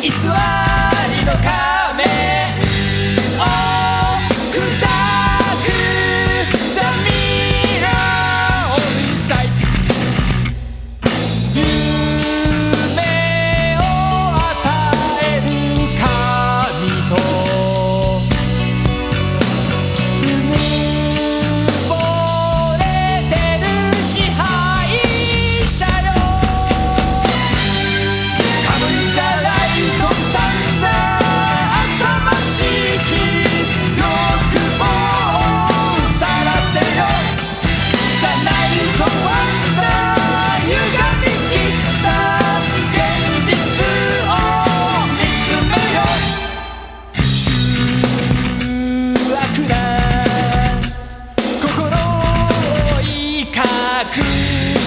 から偽 く